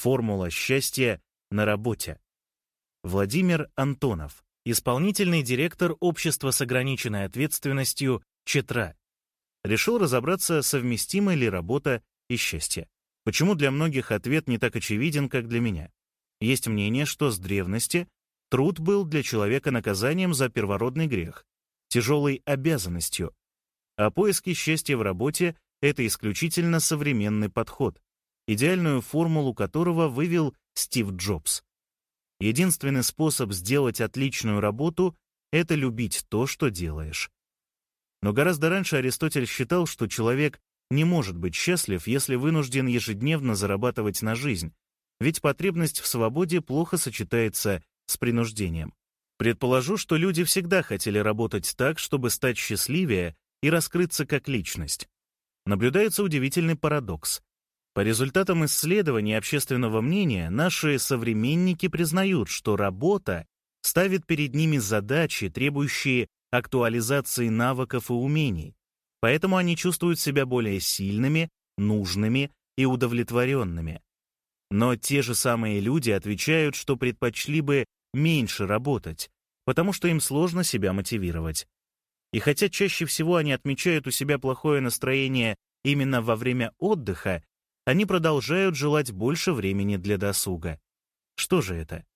Формула счастья на работе. Владимир Антонов, исполнительный директор общества с ограниченной ответственностью «Четра». Решил разобраться, совместима ли работа и счастье. Почему для многих ответ не так очевиден, как для меня? Есть мнение, что с древности труд был для человека наказанием за первородный грех, тяжелой обязанностью, а поиски счастья в работе — это исключительно современный подход, идеальную формулу которого вывел Стив Джобс. Единственный способ сделать отличную работу — это любить то, что делаешь. Но гораздо раньше Аристотель считал, что человек не может быть счастлив, если вынужден ежедневно зарабатывать на жизнь, ведь потребность в свободе плохо сочетается с принуждением. Предположу, что люди всегда хотели работать так, чтобы стать счастливее и раскрыться как личность. Наблюдается удивительный парадокс. По результатам исследований общественного мнения, наши современники признают, что работа ставит перед ними задачи, требующие актуализации навыков и умений, Поэтому они чувствуют себя более сильными, нужными и удовлетворенными. Но те же самые люди отвечают, что предпочли бы меньше работать, потому что им сложно себя мотивировать. И хотя чаще всего они отмечают у себя плохое настроение именно во время отдыха, они продолжают желать больше времени для досуга. Что же это?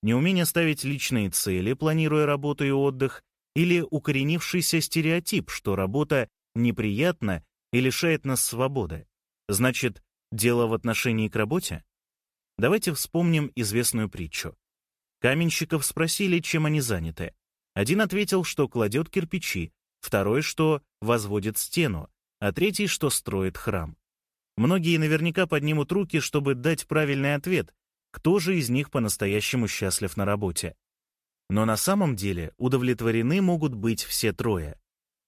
Неумение ставить личные цели, планируя работу и отдых, или укоренившийся стереотип, что работа неприятно и лишает нас свободы. Значит, дело в отношении к работе? Давайте вспомним известную притчу. Каменщиков спросили, чем они заняты. Один ответил, что кладет кирпичи, второй, что возводит стену, а третий, что строит храм. Многие наверняка поднимут руки, чтобы дать правильный ответ, кто же из них по-настоящему счастлив на работе. Но на самом деле удовлетворены могут быть все трое.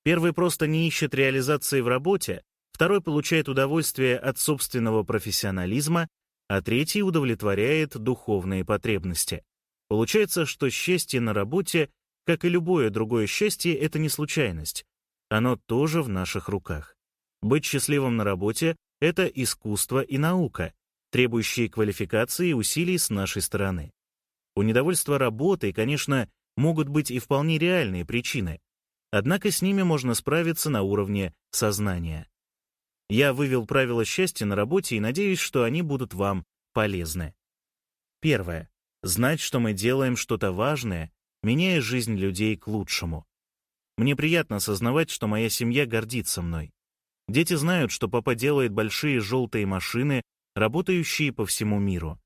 Первый просто не ищет реализации в работе, второй получает удовольствие от собственного профессионализма, а третий удовлетворяет духовные потребности. Получается, что счастье на работе, как и любое другое счастье, это не случайность. Оно тоже в наших руках. Быть счастливым на работе — это искусство и наука, требующие квалификации и усилий с нашей стороны. У недовольства работой, конечно, могут быть и вполне реальные причины. Однако с ними можно справиться на уровне сознания. Я вывел правила счастья на работе и надеюсь, что они будут вам полезны. Первое. Знать, что мы делаем что-то важное, меняя жизнь людей к лучшему. Мне приятно осознавать, что моя семья гордится мной. Дети знают, что папа делает большие желтые машины, работающие по всему миру.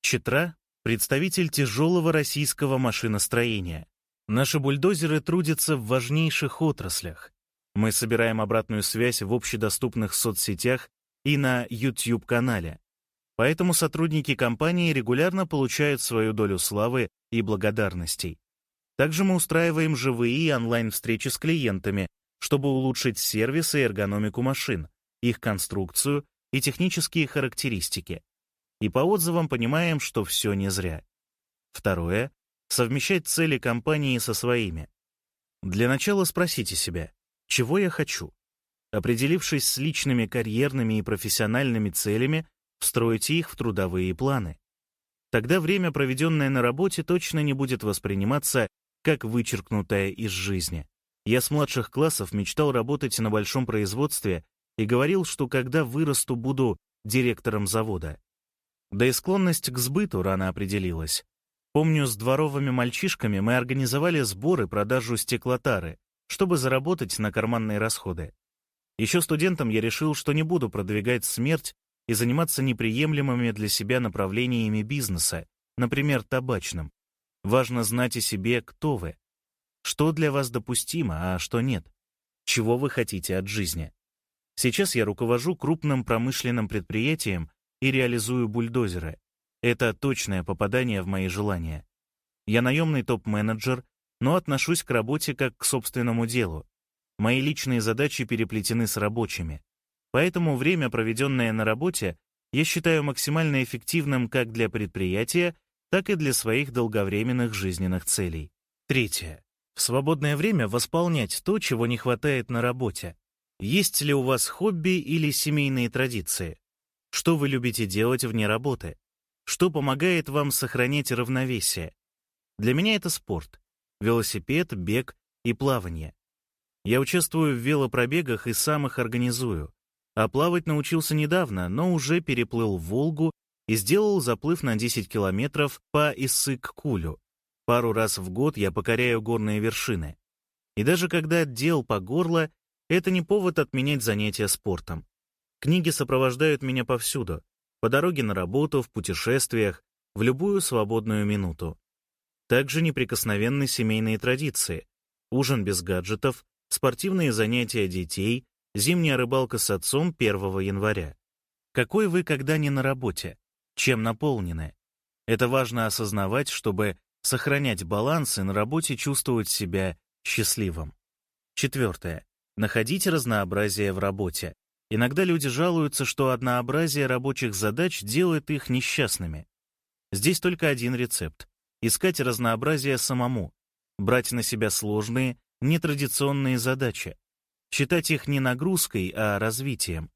Четра — представитель тяжелого российского машиностроения. Наши бульдозеры трудятся в важнейших отраслях. Мы собираем обратную связь в общедоступных соцсетях и на YouTube-канале. Поэтому сотрудники компании регулярно получают свою долю славы и благодарностей. Также мы устраиваем живые онлайн-встречи с клиентами, чтобы улучшить сервис и эргономику машин, их конструкцию и технические характеристики. И по отзывам понимаем, что все не зря. Второе совмещать цели компании со своими. Для начала спросите себя, чего я хочу? Определившись с личными карьерными и профессиональными целями, встройте их в трудовые планы. Тогда время, проведенное на работе, точно не будет восприниматься как вычеркнутое из жизни. Я с младших классов мечтал работать на большом производстве и говорил, что когда вырасту, буду директором завода. Да и склонность к сбыту рано определилась. Помню, с дворовыми мальчишками мы организовали сборы продажу стеклотары, чтобы заработать на карманные расходы. Еще студентом я решил, что не буду продвигать смерть и заниматься неприемлемыми для себя направлениями бизнеса, например, табачным. Важно знать о себе, кто вы. Что для вас допустимо, а что нет. Чего вы хотите от жизни. Сейчас я руковожу крупным промышленным предприятием и реализую бульдозеры. Это точное попадание в мои желания. Я наемный топ-менеджер, но отношусь к работе как к собственному делу. Мои личные задачи переплетены с рабочими. Поэтому время, проведенное на работе, я считаю максимально эффективным как для предприятия, так и для своих долговременных жизненных целей. Третье. В свободное время восполнять то, чего не хватает на работе. Есть ли у вас хобби или семейные традиции? Что вы любите делать вне работы? Что помогает вам сохранять равновесие? Для меня это спорт. Велосипед, бег и плавание. Я участвую в велопробегах и сам их организую. А плавать научился недавно, но уже переплыл Волгу и сделал заплыв на 10 километров по Иссык-Кулю. Пару раз в год я покоряю горные вершины. И даже когда дел по горло, это не повод отменять занятия спортом. Книги сопровождают меня повсюду. По дороге на работу, в путешествиях, в любую свободную минуту. Также неприкосновенны семейные традиции. Ужин без гаджетов, спортивные занятия детей, зимняя рыбалка с отцом 1 января. Какой вы когда не на работе? Чем наполнены? Это важно осознавать, чтобы сохранять баланс и на работе чувствовать себя счастливым. Четвертое. Находите разнообразие в работе. Иногда люди жалуются, что однообразие рабочих задач делает их несчастными. Здесь только один рецепт — искать разнообразие самому, брать на себя сложные, нетрадиционные задачи, считать их не нагрузкой, а развитием.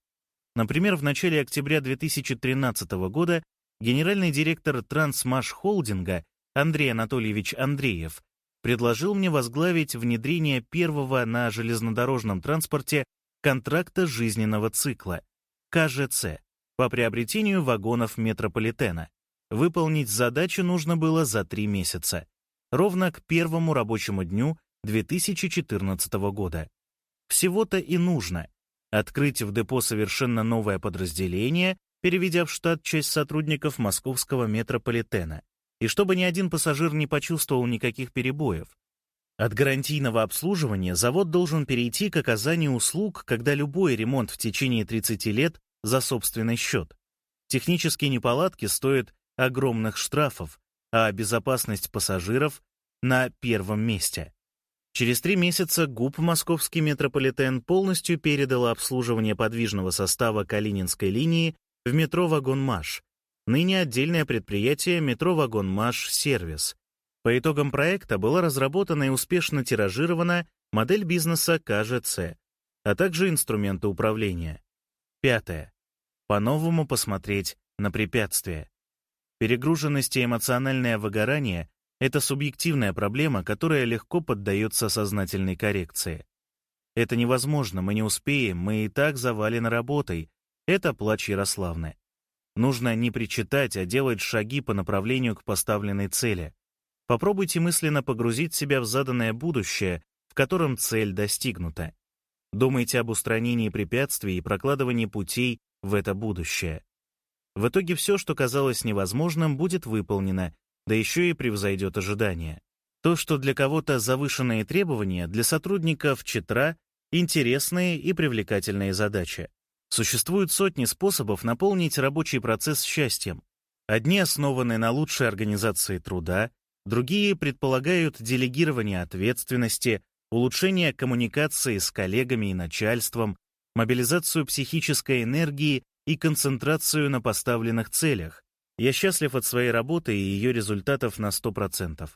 Например, в начале октября 2013 года генеральный директор Трансмаш Холдинга Андрей Анатольевич Андреев предложил мне возглавить внедрение первого на железнодорожном транспорте контракта жизненного цикла, КЖЦ, по приобретению вагонов метрополитена. Выполнить задачу нужно было за три месяца, ровно к первому рабочему дню 2014 года. Всего-то и нужно открыть в депо совершенно новое подразделение, переведя в штат часть сотрудников московского метрополитена, и чтобы ни один пассажир не почувствовал никаких перебоев, от гарантийного обслуживания завод должен перейти к оказанию услуг, когда любой ремонт в течение 30 лет за собственный счет. Технические неполадки стоят огромных штрафов, а безопасность пассажиров на первом месте. Через три месяца ГУП «Московский метрополитен» полностью передал обслуживание подвижного состава Калининской линии в метро «Вагонмаш», ныне отдельное предприятие «Метро Вагонмаш Сервис», по итогам проекта была разработана и успешно тиражирована модель бизнеса КЖЦ, а также инструменты управления. Пятое. По-новому посмотреть на препятствия. Перегруженность и эмоциональное выгорание — это субъективная проблема, которая легко поддается сознательной коррекции. Это невозможно, мы не успеем, мы и так завалены работой. Это плач Ярославны. Нужно не причитать, а делать шаги по направлению к поставленной цели. Попробуйте мысленно погрузить себя в заданное будущее, в котором цель достигнута. Думайте об устранении препятствий и прокладывании путей в это будущее. В итоге все, что казалось невозможным, будет выполнено, да еще и превзойдет ожидания. То, что для кого-то завышенные требования, для сотрудников ЧИТРА — интересные и привлекательные задачи. Существуют сотни способов наполнить рабочий процесс счастьем. Одни основаны на лучшей организации труда, Другие предполагают делегирование ответственности, улучшение коммуникации с коллегами и начальством, мобилизацию психической энергии и концентрацию на поставленных целях. Я счастлив от своей работы и ее результатов на 100%.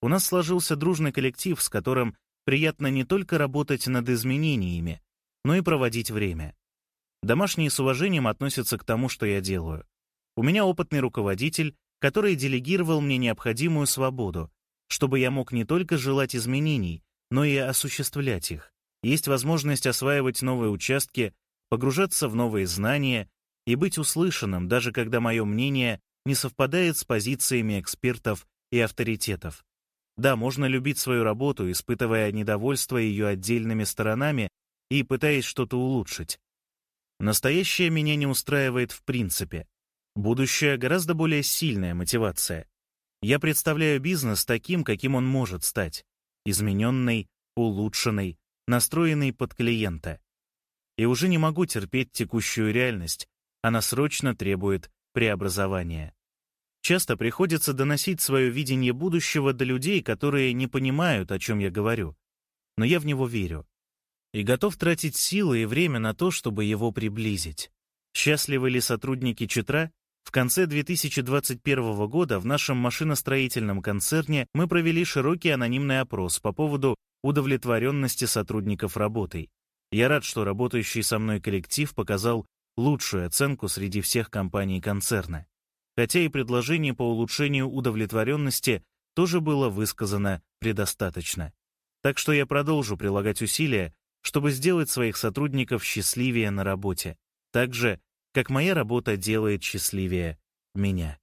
У нас сложился дружный коллектив, с которым приятно не только работать над изменениями, но и проводить время. Домашние с уважением относятся к тому, что я делаю. У меня опытный руководитель, который делегировал мне необходимую свободу, чтобы я мог не только желать изменений, но и осуществлять их. Есть возможность осваивать новые участки, погружаться в новые знания и быть услышанным, даже когда мое мнение не совпадает с позициями экспертов и авторитетов. Да, можно любить свою работу, испытывая недовольство ее отдельными сторонами и пытаясь что-то улучшить. Настоящее меня не устраивает в принципе. Будущее — гораздо более сильная мотивация. Я представляю бизнес таким, каким он может стать. Измененный, улучшенный, настроенный под клиента. И уже не могу терпеть текущую реальность. Она срочно требует преобразования. Часто приходится доносить свое видение будущего до людей, которые не понимают, о чем я говорю. Но я в него верю. И готов тратить силы и время на то, чтобы его приблизить. Счастливы ли сотрудники Читра? В конце 2021 года в нашем машиностроительном концерне мы провели широкий анонимный опрос по поводу удовлетворенности сотрудников работой. Я рад, что работающий со мной коллектив показал лучшую оценку среди всех компаний концерна. хотя и предложений по улучшению удовлетворенности тоже было высказано предостаточно. Так что я продолжу прилагать усилия, чтобы сделать своих сотрудников счастливее на работе, так же, как моя работа делает счастливее меня.